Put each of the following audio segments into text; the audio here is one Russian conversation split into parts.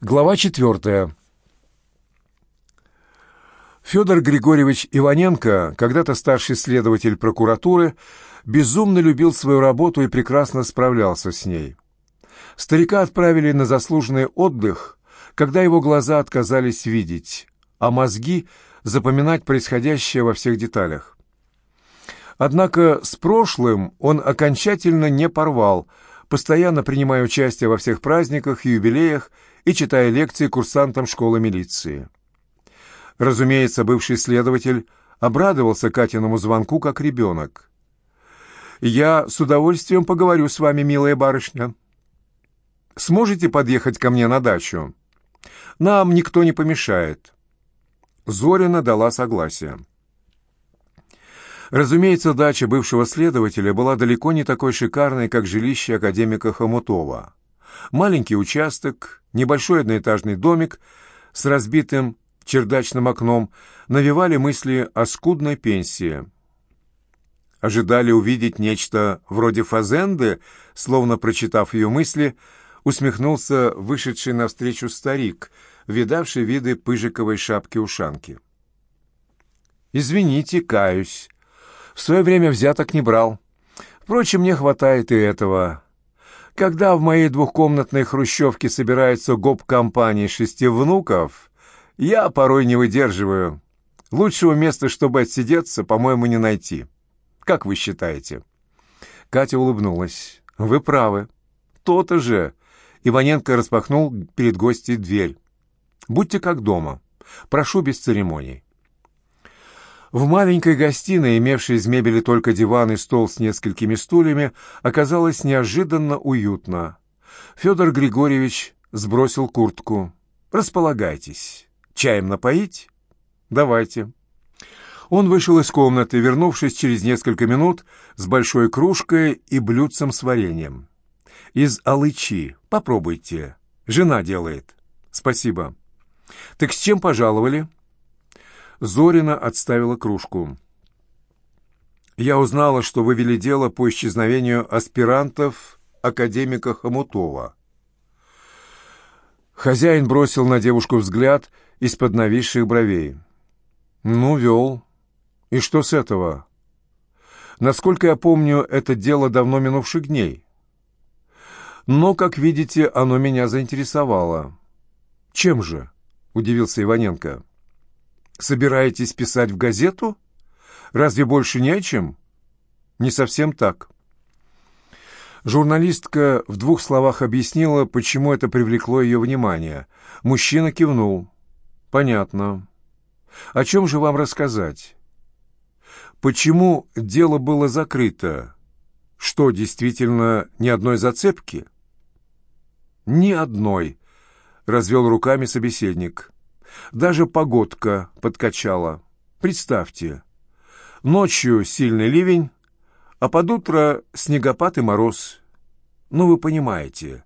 Глава четвертая. Федор Григорьевич Иваненко, когда-то старший следователь прокуратуры, безумно любил свою работу и прекрасно справлялся с ней. Старика отправили на заслуженный отдых, когда его глаза отказались видеть, а мозги — запоминать происходящее во всех деталях. Однако с прошлым он окончательно не порвал, постоянно принимая участие во всех праздниках и юбилеях и читая лекции курсантам школы милиции. Разумеется, бывший следователь обрадовался Катиному звонку как ребенок. «Я с удовольствием поговорю с вами, милая барышня. Сможете подъехать ко мне на дачу? Нам никто не помешает». Зорина дала согласие. Разумеется, дача бывшего следователя была далеко не такой шикарной, как жилище академика Хомутова. Маленький участок, небольшой одноэтажный домик с разбитым чердачным окном навевали мысли о скудной пенсии. Ожидали увидеть нечто вроде фазенды, словно прочитав ее мысли, усмехнулся вышедший навстречу старик, видавший виды пыжиковой шапки-ушанки. «Извините, каюсь. В свое время взяток не брал. Впрочем, мне хватает и этого. Когда в моей двухкомнатной хрущевке собирается гоп-компания шести внуков, я порой не выдерживаю. Лучшего места, чтобы отсидеться, по-моему, не найти. Как вы считаете?» Катя улыбнулась. «Вы правы. То-то же!» Иваненко распахнул перед гостьей дверь. «Будьте как дома. Прошу без церемоний». В маленькой гостиной, имевшей из мебели только диван и стол с несколькими стульями, оказалось неожиданно уютно. Федор Григорьевич сбросил куртку. «Располагайтесь. Чаем напоить? Давайте». Он вышел из комнаты, вернувшись через несколько минут с большой кружкой и блюдцем с вареньем. «Из алычи. Попробуйте. Жена делает». «Спасибо». «Так с чем пожаловали?» Зорина отставила кружку. «Я узнала, что вы вели дело по исчезновению аспирантов академика Хомутова». Хозяин бросил на девушку взгляд из-под нависших бровей. «Ну, вел. И что с этого? Насколько я помню, это дело давно минувших дней. Но, как видите, оно меня заинтересовало». «Чем же?» — удивился Иваненко. Собираетесь писать в газету? Разве больше не о чем? Не совсем так. Журналистка в двух словах объяснила, почему это привлекло ее внимание. Мужчина кивнул. «Понятно. О чем же вам рассказать? Почему дело было закрыто? Что, действительно, ни одной зацепки?» «Ни одной», — развел руками собеседник. Даже погодка подкачала. Представьте, ночью сильный ливень, а под утро снегопад и мороз. Ну, вы понимаете,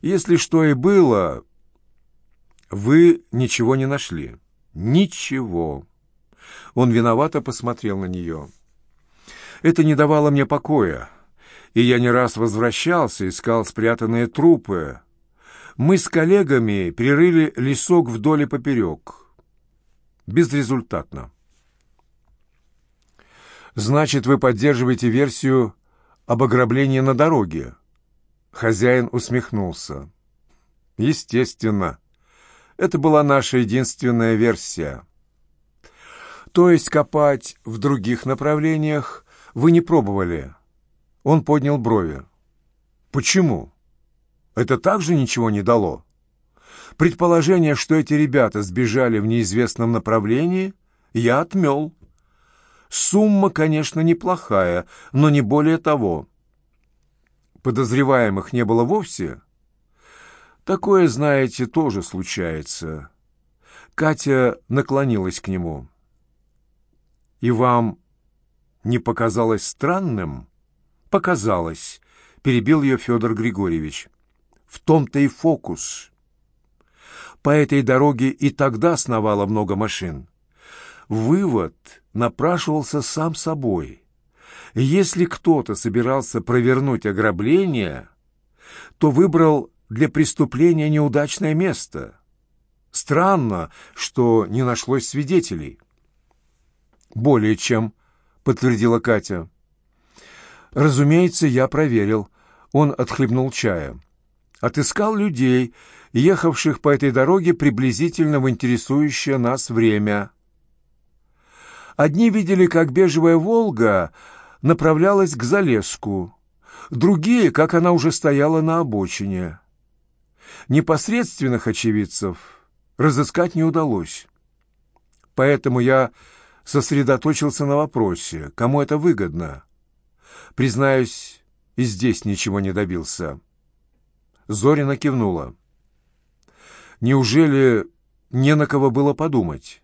если что и было, вы ничего не нашли. Ничего. Он виновато посмотрел на нее. Это не давало мне покоя, и я не раз возвращался, искал спрятанные трупы, мы с коллегами перерыли лесок вдоль и поперек. Безрезультатно. «Значит, вы поддерживаете версию об ограблении на дороге?» Хозяин усмехнулся. «Естественно. Это была наша единственная версия. То есть копать в других направлениях вы не пробовали?» Он поднял брови. «Почему?» Это также ничего не дало. Предположение, что эти ребята сбежали в неизвестном направлении, я отмел. Сумма, конечно, неплохая, но не более того. Подозреваемых не было вовсе. Такое, знаете, тоже случается. Катя наклонилась к нему. «И вам не показалось странным?» «Показалось», — перебил ее Федор Григорьевич. В том-то и фокус. По этой дороге и тогда сновало много машин. Вывод напрашивался сам собой. Если кто-то собирался провернуть ограбление, то выбрал для преступления неудачное место. Странно, что не нашлось свидетелей. «Более чем», — подтвердила Катя. «Разумеется, я проверил». Он отхлебнул чая. «Отыскал людей, ехавших по этой дороге приблизительно в интересующее нас время. Одни видели, как бежевая «Волга» направлялась к Залеску, другие, как она уже стояла на обочине. Непосредственных очевидцев разыскать не удалось. Поэтому я сосредоточился на вопросе, кому это выгодно. Признаюсь, и здесь ничего не добился. Зорина кивнула. Неужели не на кого было подумать?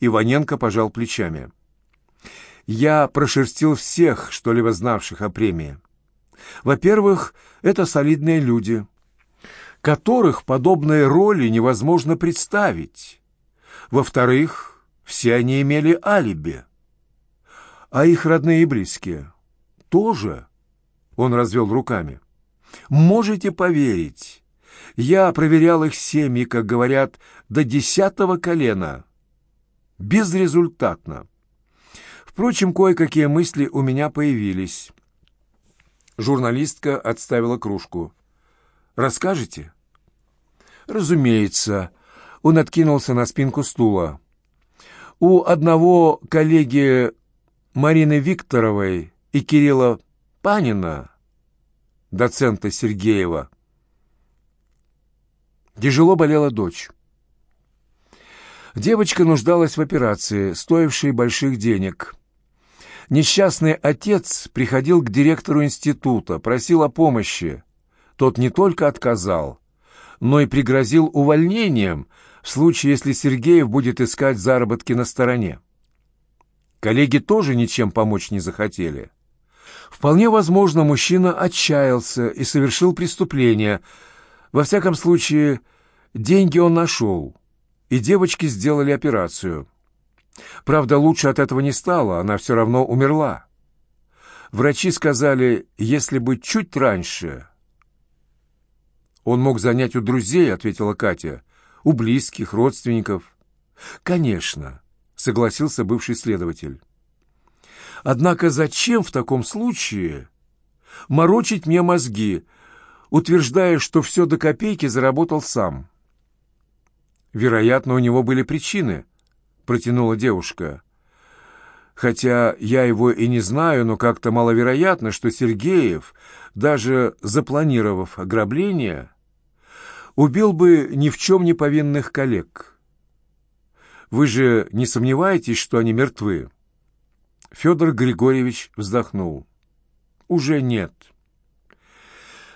Иваненко пожал плечами. Я прошерстил всех, что-либо знавших о премии. Во-первых, это солидные люди, которых подобные роли невозможно представить. Во-вторых, все они имели алиби. А их родные и близкие тоже, он развел руками. Можете поверить, я проверял их семьи, как говорят, до десятого колена. Безрезультатно. Впрочем, кое-какие мысли у меня появились. Журналистка отставила кружку. «Расскажете?» «Разумеется». Он откинулся на спинку стула. «У одного коллеги Марины Викторовой и Кирилла Панина, доцента Сергеева, тяжело болела дочь. Девочка нуждалась в операции, стоившей больших денег. Несчастный отец приходил к директору института, просил о помощи. Тот не только отказал, но и пригрозил увольнением в случае, если Сергеев будет искать заработки на стороне. Коллеги тоже ничем помочь не захотели. Вполне возможно, мужчина отчаялся и совершил преступление. Во всяком случае, деньги он нашел, и девочки сделали операцию. Правда, лучше от этого не стало, она все равно умерла. Врачи сказали, если бы чуть раньше... «Он мог занять у друзей», — ответила Катя. «У близких, родственников». «Конечно», — согласился бывший следователь. «Однако зачем в таком случае морочить мне мозги, утверждая, что все до копейки заработал сам?» «Вероятно, у него были причины», протянула девушка. Хотя я его и не знаю, но как-то маловероятно, что Сергеев, даже запланировав ограбление, убил бы ни в чем не повинных коллег. Вы же не сомневаетесь, что они мертвы? Федор Григорьевич вздохнул. Уже нет.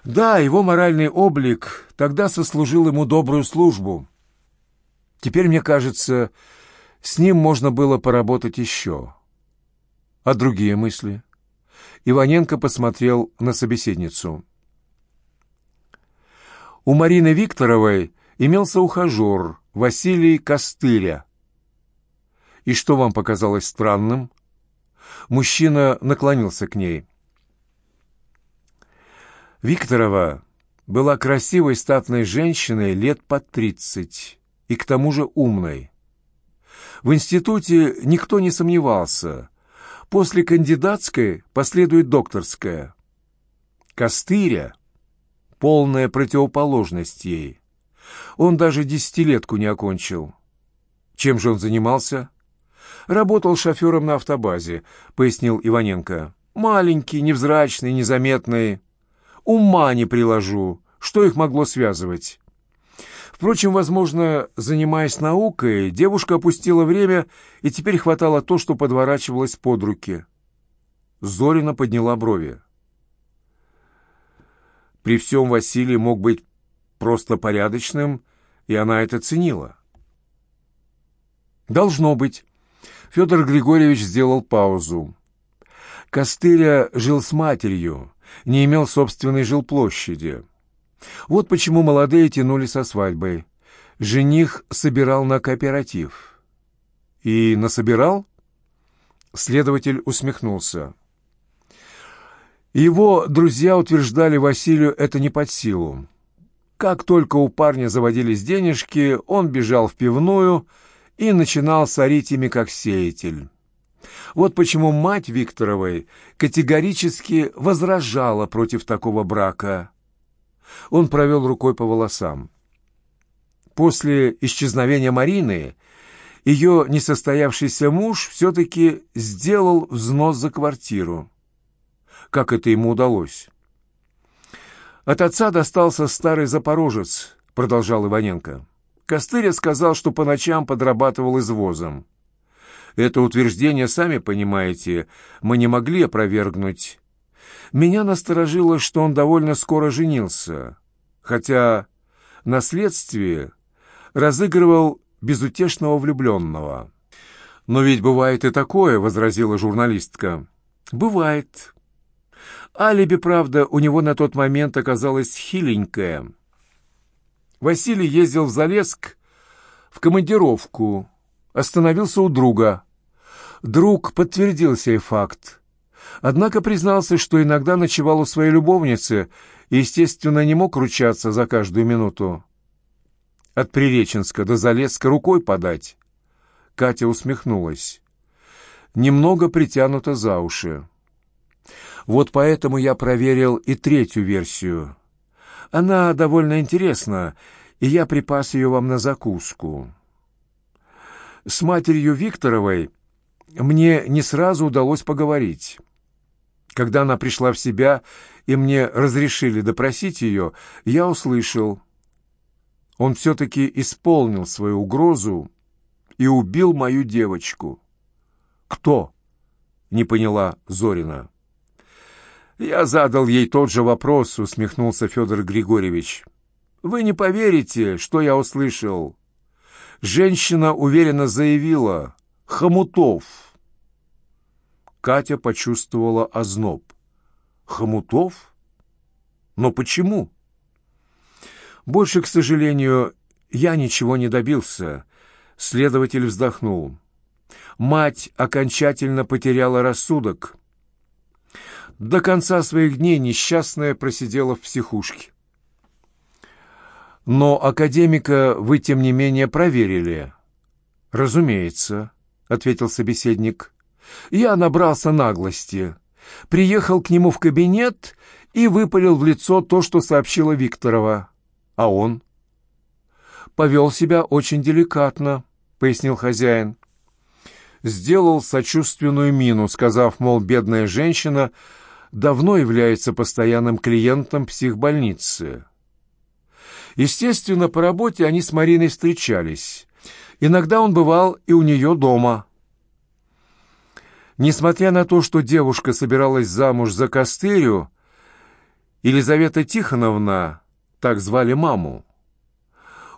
Да, его моральный облик тогда сослужил ему добрую службу. Теперь, мне кажется, с ним можно было поработать еще. А другие мысли? Иваненко посмотрел на собеседницу. У Марины Викторовой имелся ухажер Василий Костыря. И что вам показалось странным? Мужчина наклонился к ней. Викторова была красивой статной женщиной лет под тридцать и к тому же умной. В институте никто не сомневался. После кандидатской последует докторская. Костыря — полная противоположность ей. Он даже десятилетку не окончил. Чем же он занимался? Работал шофером на автобазе, пояснил Иваненко. Маленький, невзрачный, незаметный. Ума не приложу. Что их могло связывать? Впрочем, возможно, занимаясь наукой, девушка опустила время, и теперь хватало то, что подворачивалось под руки. Зорина подняла брови. При всем Василий мог быть просто порядочным, и она это ценила. «Должно быть». Федор Григорьевич сделал паузу. Костыря жил с матерью, не имел собственной жилплощади. Вот почему молодые тянули со свадьбой. Жених собирал на кооператив. И насобирал? Следователь усмехнулся. Его друзья утверждали Василию это не под силу. Как только у парня заводились денежки, он бежал в пивную и начинал сорить ими как сеятель. Вот почему мать Викторовой категорически возражала против такого брака. Он провел рукой по волосам. После исчезновения Марины ее несостоявшийся муж все-таки сделал взнос за квартиру. Как это ему удалось? От отца достался старый запорожец, продолжал Иваненко. Костыря сказал, что по ночам подрабатывал извозом. Это утверждение, сами понимаете, мы не могли опровергнуть. Меня насторожило, что он довольно скоро женился, хотя на следствии разыгрывал безутешного влюбленного. «Но ведь бывает и такое», — возразила журналистка. «Бывает». Алиби, правда, у него на тот момент оказалось хиленькое. Василий ездил в Залеск в командировку, остановился у друга. Друг подтвердил сей факт. Однако признался, что иногда ночевал у своей любовницы и, естественно, не мог ручаться за каждую минуту. От Приреченска до Залесска рукой подать. Катя усмехнулась. Немного притянуто за уши. Вот поэтому я проверил и третью версию. Она довольно интересна, и я припас ее вам на закуску. С матерью Викторовой мне не сразу удалось поговорить. Когда она пришла в себя и мне разрешили допросить ее, я услышал. Он все-таки исполнил свою угрозу и убил мою девочку. «Кто?» — не поняла Зорина. «Я задал ей тот же вопрос», — усмехнулся Федор Григорьевич. «Вы не поверите, что я услышал. Женщина уверенно заявила «Хомутов». Катя почувствовала озноб. «Хомутов? Но почему?» «Больше, к сожалению, я ничего не добился», — следователь вздохнул. «Мать окончательно потеряла рассудок». До конца своих дней несчастная просидела в психушке. Но академика вы, тем не менее, проверили. Разумеется, ответил собеседник. Я набрался наглости. Приехал к нему в кабинет и выпалил в лицо то, что сообщила Викторова. А он? Повел себя очень деликатно, пояснил хозяин. Сделал сочувственную мину, сказав, мол, бедная женщина — давно является постоянным клиентом психбольницы. Естественно, по работе они с Мариной встречались. Иногда он бывал и у нее дома. Несмотря на то, что девушка собиралась замуж за Костырю, Елизавета Тихоновна, так звали маму,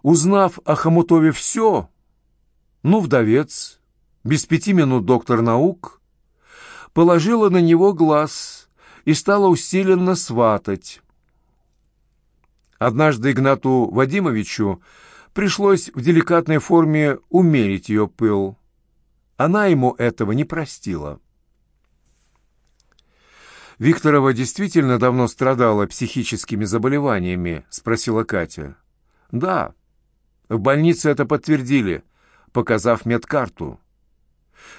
узнав о Хомутове все, ну, вдовец, без пяти минут доктор наук, положила на него глаз – и стала усиленно сватать. Однажды Игнату Вадимовичу пришлось в деликатной форме умерить ее пыл. Она ему этого не простила. «Викторова действительно давно страдала психическими заболеваниями?» — спросила Катя. «Да. В больнице это подтвердили, показав медкарту».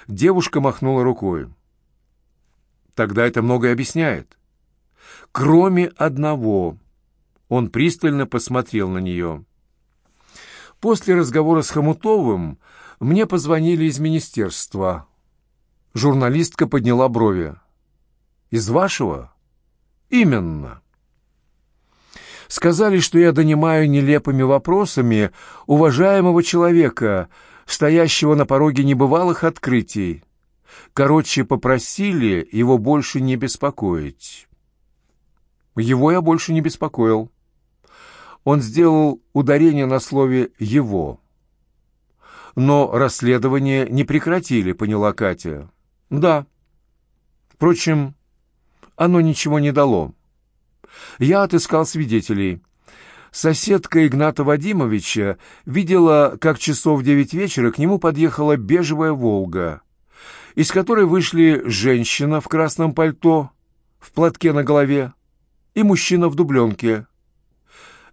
Девушка махнула рукой. Тогда это многое объясняет. Кроме одного. Он пристально посмотрел на нее. После разговора с Хомутовым мне позвонили из министерства. Журналистка подняла брови. «Из вашего?» «Именно». Сказали, что я донимаю нелепыми вопросами уважаемого человека, стоящего на пороге небывалых открытий. Короче, попросили его больше не беспокоить. Его я больше не беспокоил. Он сделал ударение на слове «его». Но расследование не прекратили, поняла Катя. Да. Впрочем, оно ничего не дало. Я отыскал свидетелей. Соседка Игната Вадимовича видела, как часов девять вечера к нему подъехала бежевая «Волга», из которой вышли женщина в красном пальто, в платке на голове, и мужчина в дубленке.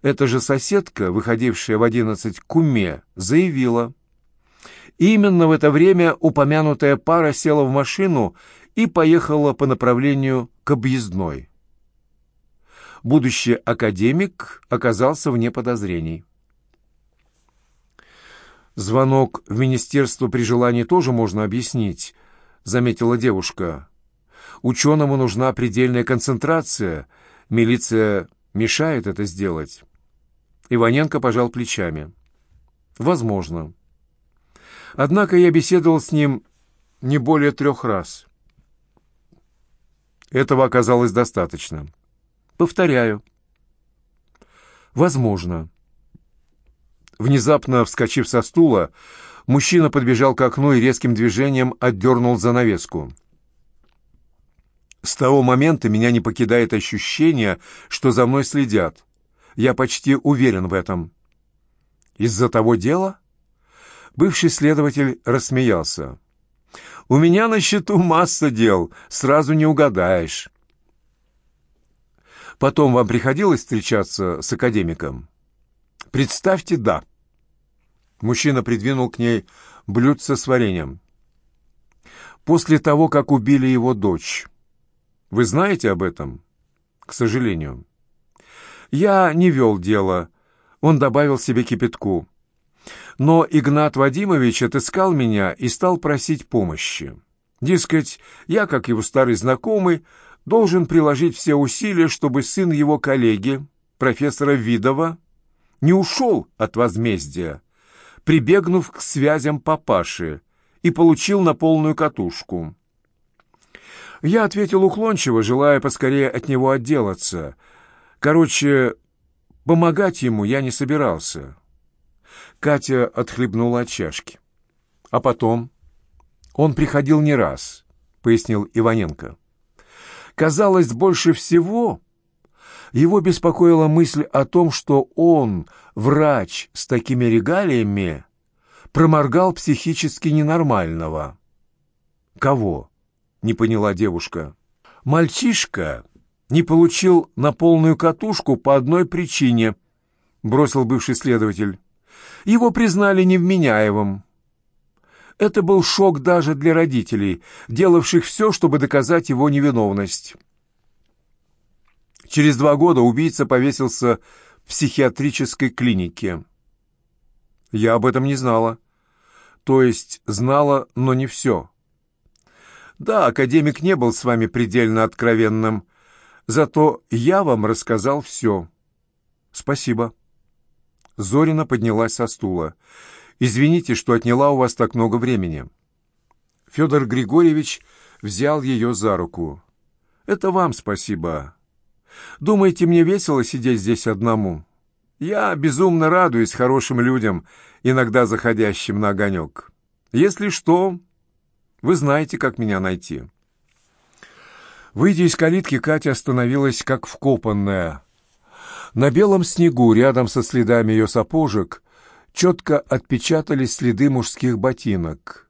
Эта же соседка, выходившая в одиннадцать к уме, заявила. Именно в это время упомянутая пара села в машину и поехала по направлению к объездной. Будущий академик оказался вне подозрений. «Звонок в министерство при желании тоже можно объяснить», — заметила девушка. «Ученому нужна предельная концентрация. Милиция мешает это сделать». Иваненко пожал плечами. «Возможно. Однако я беседовал с ним не более трех раз. Этого оказалось достаточно. Повторяю. Возможно». Внезапно вскочив со стула, мужчина подбежал к окну и резким движением отдернул занавеску. С того момента меня не покидает ощущение, что за мной следят. Я почти уверен в этом. Из-за того дела? Бывший следователь рассмеялся. У меня на счету масса дел, сразу не угадаешь. Потом вам приходилось встречаться с академиком? Представьте, да. Мужчина придвинул к ней блюдце с вареньем. После того, как убили его дочь. Вы знаете об этом? К сожалению. Я не вел дело. Он добавил себе кипятку. Но Игнат Вадимович отыскал меня и стал просить помощи. Дескать, я, как его старый знакомый, должен приложить все усилия, чтобы сын его коллеги, профессора Видова, не ушел от возмездия, прибегнув к связям папаши, и получил на полную катушку. Я ответил уклончиво, желая поскорее от него отделаться. Короче, помогать ему я не собирался. Катя отхлебнула от чашки. А потом... Он приходил не раз, пояснил Иваненко. Казалось, больше всего его беспокоила мысль о том, что он, врач с такими регалиями, проморгал психически ненормального. «Кого?» — не поняла девушка. «Мальчишка не получил на полную катушку по одной причине», — бросил бывший следователь. «Его признали невменяемым». Это был шок даже для родителей, делавших все, чтобы доказать его невиновность. Через два года убийца повесился в психиатрической клинике. Я об этом не знала. То есть знала, но не все. Да, академик не был с вами предельно откровенным, зато я вам рассказал все. Спасибо. Зорина поднялась со стула. Извините, что отняла у вас так много времени. Федор Григорьевич взял ее за руку. Это вам спасибо. Думаете, мне весело сидеть здесь одному? Я безумно радуюсь хорошим людям, иногда заходящим на огонек. Если что, вы знаете, как меня найти». Выйдя из калитки, Катя остановилась как вкопанная. На белом снегу, рядом со следами ее сапожек, четко отпечатались следы мужских ботинок.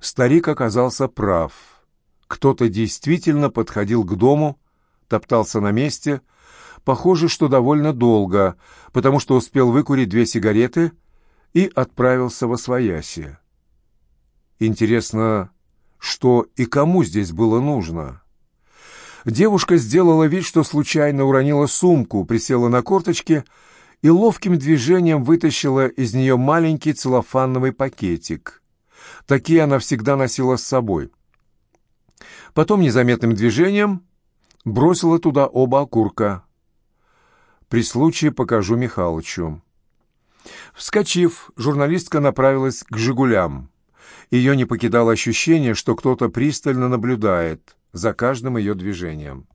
Старик оказался прав. Кто-то действительно подходил к дому, топтался на месте, похоже, что довольно долго, потому что успел выкурить две сигареты и отправился во свояси. Интересно, что и кому здесь было нужно? Девушка сделала вид, что случайно уронила сумку, присела на корточки и ловким движением вытащила из нее маленький целлофановый пакетик. Такие она всегда носила с собой. Потом незаметным движением бросила туда оба окурка. При случае покажу Михалычу. Вскочив, журналистка направилась к «Жигулям». Ее не покидало ощущение, что кто-то пристально наблюдает за каждым ее движением.